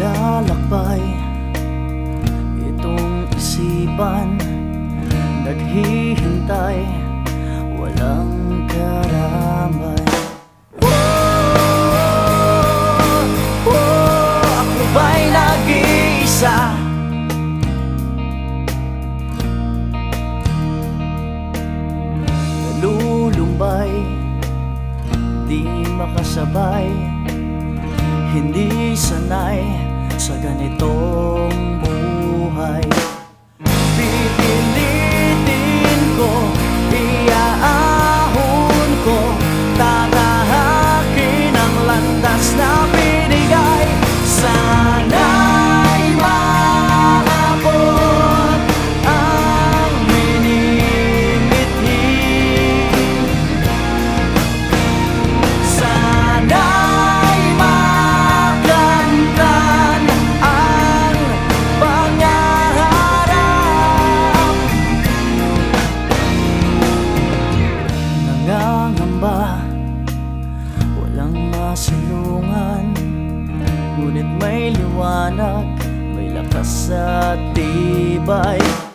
lakbay Itong isipan Naghihintay Walang karamay Woo! Woo! Ako ba'y nag-iisa? Nalulumbay Di makasabay Hindi sanay Sa ganitong buhay walang masilungan Ngunit may liwanag, may lakas at tibay